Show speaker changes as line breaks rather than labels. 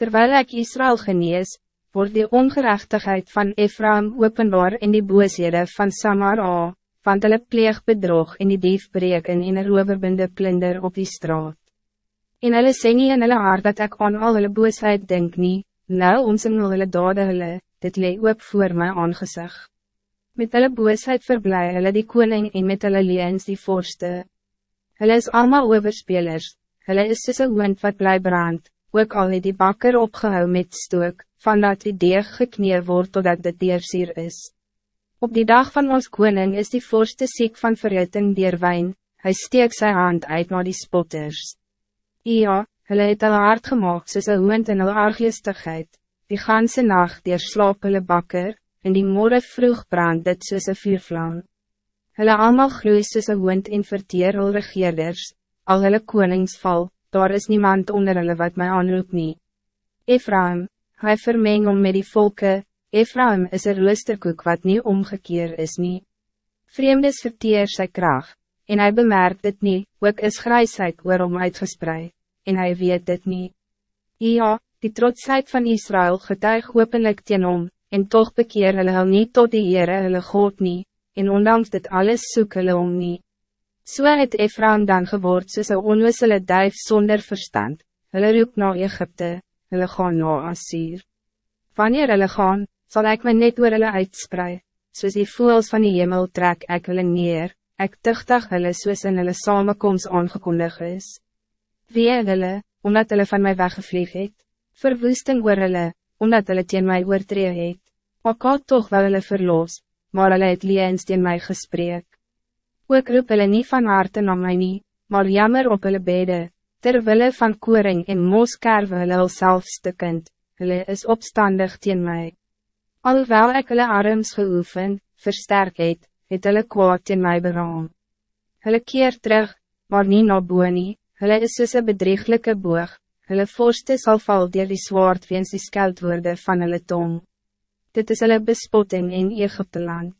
Terwijl ik Israël genees, wordt die ongerechtigheid van Ephraim openbaar in die boosheden van Samara, want hulle pleeg bedrog in die diefbreek en in een roverbinde plunder op die straat. En hulle sê nie in hulle hart dat ek aan al hulle boosheid denk nie, nou en hulle dade hulle, dit lee ook voor my aangezicht. Met hulle boosheid verblij hulle die koning en met hulle leens die voorste. Hulle is allemaal overspelers, hulle is soos een wind wat bly brand, ook al het die bakker opgehou met stook, van dat die deeg gekneer word totdat dit deersier is. Op die dag van ons koning is die voorste ziek van verruiting dier wijn, hy steek sy hand uit naar die spotters. Ja, hulle het hulle hard gemaakt soos een wind in hulle argeestigheid, die ganse nacht dier slaap hulle bakker, en die morgen vroeg brand dit soos een vuurvlam. Hulle allemaal gloei soos een wind en verteer hulle regeerders, al hulle konings val, daar is niemand onder hulle wat mij aanroep nie. Ephraim, hy vermeng om met die volke, Ephraim is een roosterkoek wat niet omgekeerd is nie. Vreemdes verteer sy kracht, en hij bemerkt dit niet, ook is grijsheid waarom uitgespreid, en hij weet dit niet. Ja, die trotsheid van Israël getuig openlijk teen om, en toch bekeer hulle hul nie tot die Heere hulle God nie, en ondanks dit alles soek hulle om nie. So het Ephraim dan geword soos een onwissele duif zonder verstand, hulle roep na Egypte, hulle gaan na Assyr. Wanneer hulle gaan, zal ik my net oor hulle uitsprei, soos die voels van die hemel trek ek hulle neer, ek tuchtig hulle soos in hulle samenkomst aangekondig is. Wie hulle, omdat hulle van mij weggevlieg het, verwoesting oor hulle, omdat hulle teen my oortree het. Ook al toch wel hulle verloos, maar hulle het liens teen my gesprek. Ook roep hulle nie van harte na my nie, maar jammer op hulle bede, terwille van koring en moskerwe hulle al selfstikkend, hulle is opstandig teen my. Alhoewel ek hulle arms geoefen, versterk het, het hulle kwaad teen my beraam. Hulle keer terug, maar nie na boe nie, hulle is soos een bedrieglijke boog, hulle vorste sal val dier die zwaard weens die skeldwoorde van hulle tong. Dit is hulle bespotting in Egypte land.